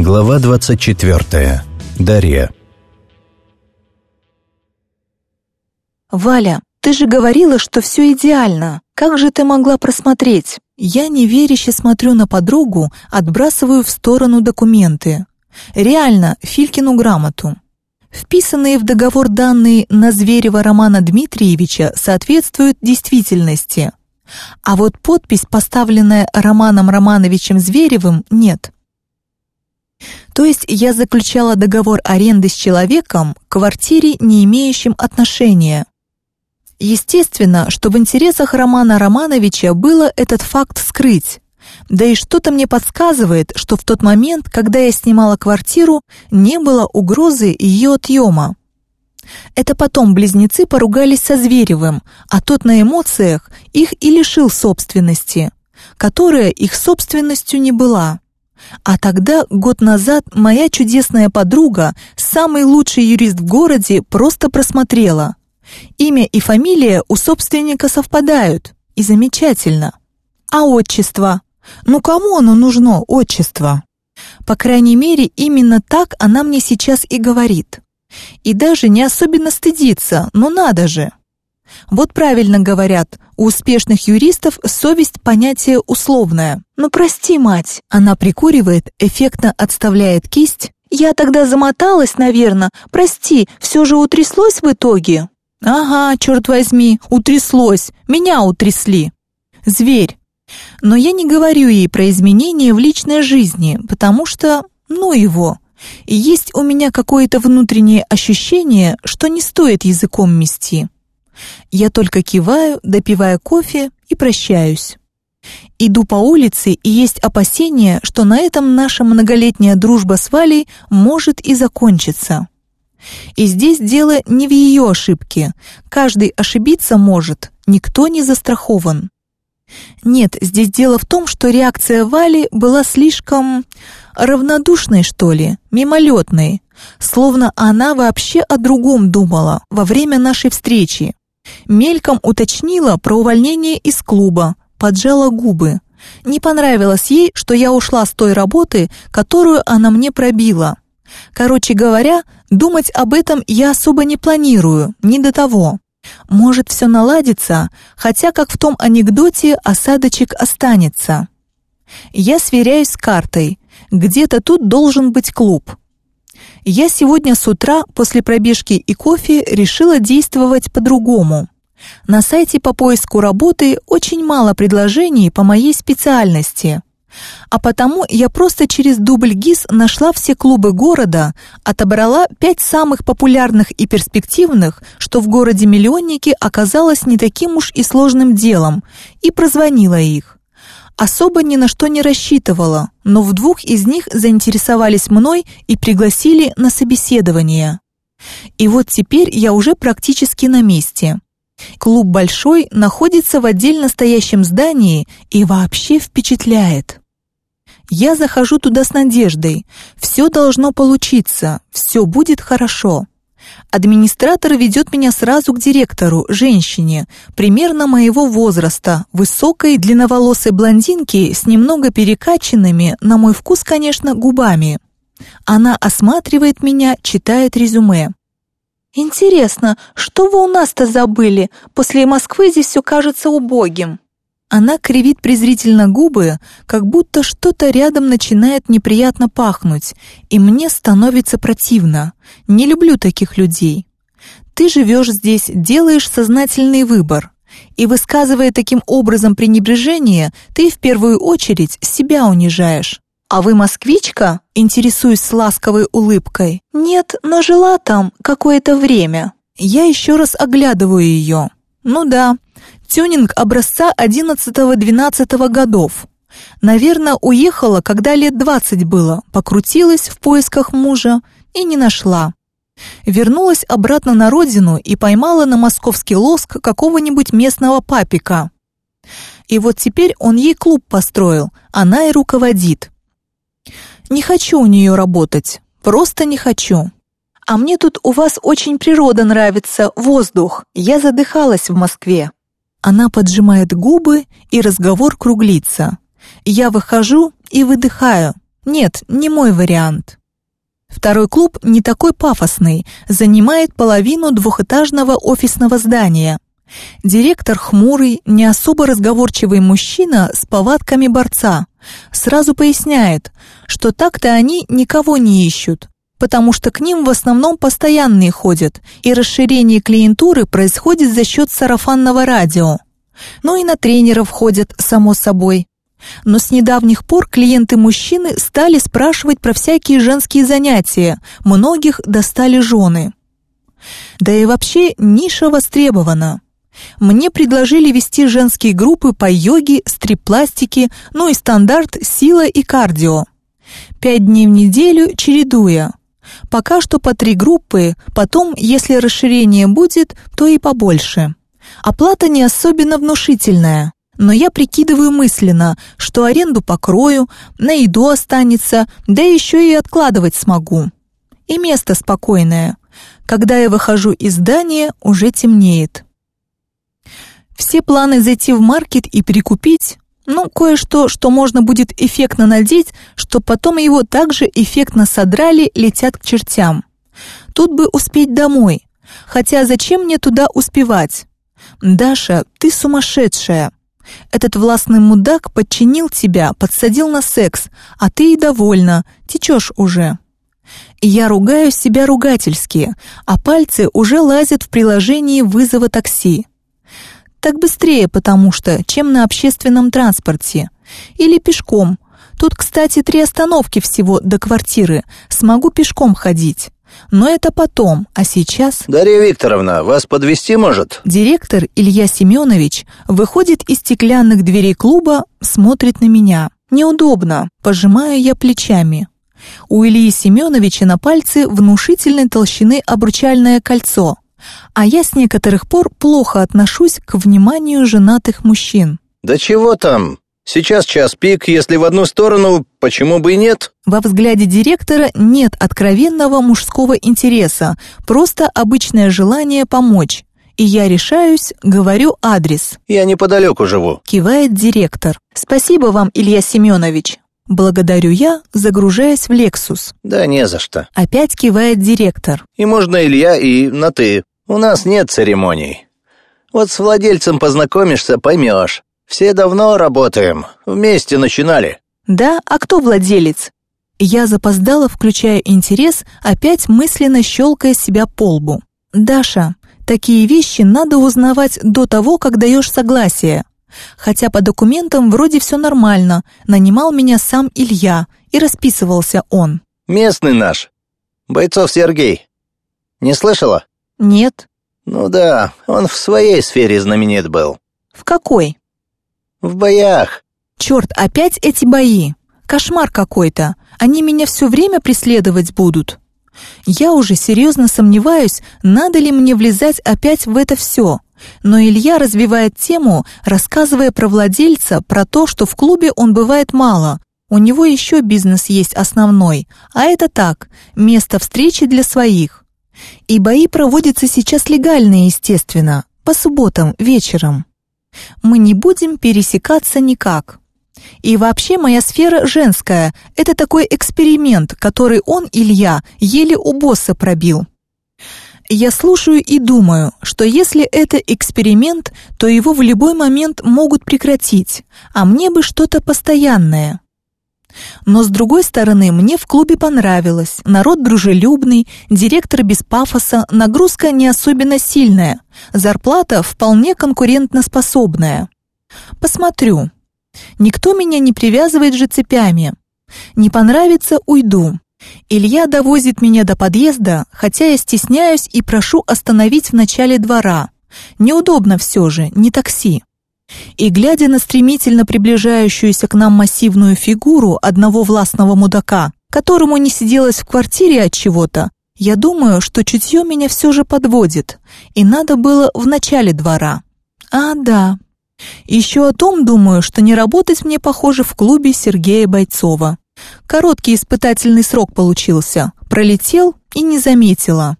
Глава 24. Дарья. «Валя, ты же говорила, что все идеально. Как же ты могла просмотреть?» Я неверяще смотрю на подругу, отбрасываю в сторону документы. Реально, Филькину грамоту. Вписанные в договор данные на Зверева Романа Дмитриевича соответствуют действительности. А вот подпись, поставленная Романом Романовичем Зверевым, нет. То есть я заключала договор аренды с человеком к квартире, не имеющим отношения. Естественно, что в интересах Романа Романовича было этот факт скрыть. Да и что-то мне подсказывает, что в тот момент, когда я снимала квартиру, не было угрозы ее отъема. Это потом близнецы поругались со Зверевым, а тот на эмоциях их и лишил собственности, которая их собственностью не была. А тогда, год назад, моя чудесная подруга, самый лучший юрист в городе, просто просмотрела. Имя и фамилия у собственника совпадают, и замечательно. А отчество? Ну кому оно нужно, отчество? По крайней мере, именно так она мне сейчас и говорит. И даже не особенно стыдится, но надо же. Вот правильно говорят, у успешных юристов совесть понятие условное. Ну прости, мать. Она прикуривает, эффектно отставляет кисть. Я тогда замоталась, наверное. Прости, все же утряслось в итоге. Ага, черт возьми, утряслось. Меня утрясли. Зверь. Но я не говорю ей про изменения в личной жизни, потому что, ну его, есть у меня какое-то внутреннее ощущение, что не стоит языком мести. Я только киваю, допивая кофе и прощаюсь. Иду по улице, и есть опасение, что на этом наша многолетняя дружба с Валей может и закончиться. И здесь дело не в ее ошибке. Каждый ошибиться может, никто не застрахован. Нет, здесь дело в том, что реакция Вали была слишком равнодушной, что ли, мимолетной, словно она вообще о другом думала во время нашей встречи. Мельком уточнила про увольнение из клуба, поджала губы. Не понравилось ей, что я ушла с той работы, которую она мне пробила. Короче говоря, думать об этом я особо не планирую, не до того. Может, все наладится, хотя, как в том анекдоте, осадочек останется. Я сверяюсь с картой. Где-то тут должен быть клуб. Я сегодня с утра после пробежки и кофе решила действовать по-другому. На сайте по поиску работы очень мало предложений по моей специальности. А потому я просто через дубль ГИС нашла все клубы города, отобрала пять самых популярных и перспективных, что в городе-миллионнике оказалось не таким уж и сложным делом, и прозвонила их. Особо ни на что не рассчитывала, но в двух из них заинтересовались мной и пригласили на собеседование. И вот теперь я уже практически на месте. Клуб большой, находится в отдельно стоящем здании и вообще впечатляет. Я захожу туда с надеждой. Все должно получиться, все будет хорошо. Администратор ведет меня сразу к директору, женщине, примерно моего возраста, высокой, длинноволосой блондинке с немного перекачанными, на мой вкус, конечно, губами. Она осматривает меня, читает резюме. «Интересно, что вы у нас-то забыли? После Москвы здесь все кажется убогим». Она кривит презрительно губы, как будто что-то рядом начинает неприятно пахнуть, и мне становится противно. Не люблю таких людей. Ты живешь здесь, делаешь сознательный выбор. И высказывая таким образом пренебрежение, ты в первую очередь себя унижаешь. «А вы москвичка?» — интересуюсь с ласковой улыбкой. «Нет, но жила там какое-то время». Я еще раз оглядываю ее. Ну да, тюнинг образца 11-12 годов. Наверное, уехала, когда лет 20 было, покрутилась в поисках мужа и не нашла. Вернулась обратно на родину и поймала на московский лоск какого-нибудь местного папика. И вот теперь он ей клуб построил, она и руководит. Не хочу у нее работать, просто не хочу. А мне тут у вас очень природа нравится, воздух. Я задыхалась в Москве. Она поджимает губы, и разговор круглится. Я выхожу и выдыхаю. Нет, не мой вариант. Второй клуб не такой пафосный, занимает половину двухэтажного офисного здания. Директор хмурый, не особо разговорчивый мужчина с повадками борца. Сразу поясняет, что так-то они никого не ищут, потому что к ним в основном постоянные ходят, и расширение клиентуры происходит за счет сарафанного радио. Ну и на тренеров ходят, само собой. Но с недавних пор клиенты-мужчины стали спрашивать про всякие женские занятия, многих достали жены. Да и вообще ниша востребована. Мне предложили вести женские группы по йоге, стрип-пластике, ну и стандарт сила и кардио. Пять дней в неделю чередуя. Пока что по три группы, потом, если расширение будет, то и побольше. Оплата не особенно внушительная, но я прикидываю мысленно, что аренду покрою, на еду останется, да еще и откладывать смогу. И место спокойное. Когда я выхожу из здания, уже темнеет. Все планы зайти в маркет и перекупить, ну, кое-что, что можно будет эффектно надеть, что потом его также эффектно содрали, летят к чертям. Тут бы успеть домой. Хотя зачем мне туда успевать? Даша, ты сумасшедшая. Этот властный мудак подчинил тебя, подсадил на секс, а ты и довольна, течешь уже. Я ругаю себя ругательски, а пальцы уже лазят в приложении вызова такси. Так быстрее, потому что, чем на общественном транспорте. Или пешком. Тут, кстати, три остановки всего до квартиры. Смогу пешком ходить. Но это потом, а сейчас... Дарья Викторовна, вас подвести может? Директор Илья Семенович выходит из стеклянных дверей клуба, смотрит на меня. Неудобно, пожимаю я плечами. У Ильи Семеновича на пальце внушительной толщины обручальное кольцо, а я с некоторых пор плохо отношусь к вниманию женатых мужчин. Да чего там? Сейчас час пик, если в одну сторону, почему бы и нет? Во взгляде директора нет откровенного мужского интереса, просто обычное желание помочь. И я решаюсь, говорю адрес. Я неподалеку живу. Кивает директор. Спасибо вам, Илья Семенович. Благодарю я, загружаясь в «Лексус». Да не за что. Опять кивает директор. И можно Илья, и на «ты». У нас нет церемоний. Вот с владельцем познакомишься, поймешь. Все давно работаем, вместе начинали. Да, а кто владелец? Я запоздала, включая интерес, опять мысленно щелкая себя по лбу. Даша, такие вещи надо узнавать до того, как даешь согласие. Хотя по документам вроде все нормально, нанимал меня сам Илья, и расписывался он. Местный наш. Бойцов Сергей. Не слышала? Нет. Ну да, он в своей сфере знаменит был. В какой? В боях. Черт, опять эти бои. Кошмар какой-то. Они меня все время преследовать будут. Я уже серьезно сомневаюсь, надо ли мне влезать опять в это все. Но Илья развивает тему, рассказывая про владельца, про то, что в клубе он бывает мало. У него еще бизнес есть основной, а это так, место встречи для своих. И бои проводятся сейчас легально, естественно, по субботам вечером мы не будем пересекаться никак. И вообще моя сфера женская. Это такой эксперимент, который он, Илья, еле у босса пробил. Я слушаю и думаю, что если это эксперимент, то его в любой момент могут прекратить, а мне бы что-то постоянное. Но с другой стороны, мне в клубе понравилось. Народ дружелюбный, директор без пафоса, нагрузка не особенно сильная, зарплата вполне конкурентноспособная. Посмотрю. Никто меня не привязывает же цепями. Не понравится – уйду. Илья довозит меня до подъезда, хотя я стесняюсь и прошу остановить в начале двора. Неудобно все же, не такси. И, глядя на стремительно приближающуюся к нам массивную фигуру одного властного мудака, которому не сиделось в квартире от чего-то, я думаю, что чутье меня все же подводит, и надо было в начале двора. А, да. Еще о том думаю, что не работать мне, похоже, в клубе Сергея Бойцова. Короткий испытательный срок получился, пролетел и не заметила.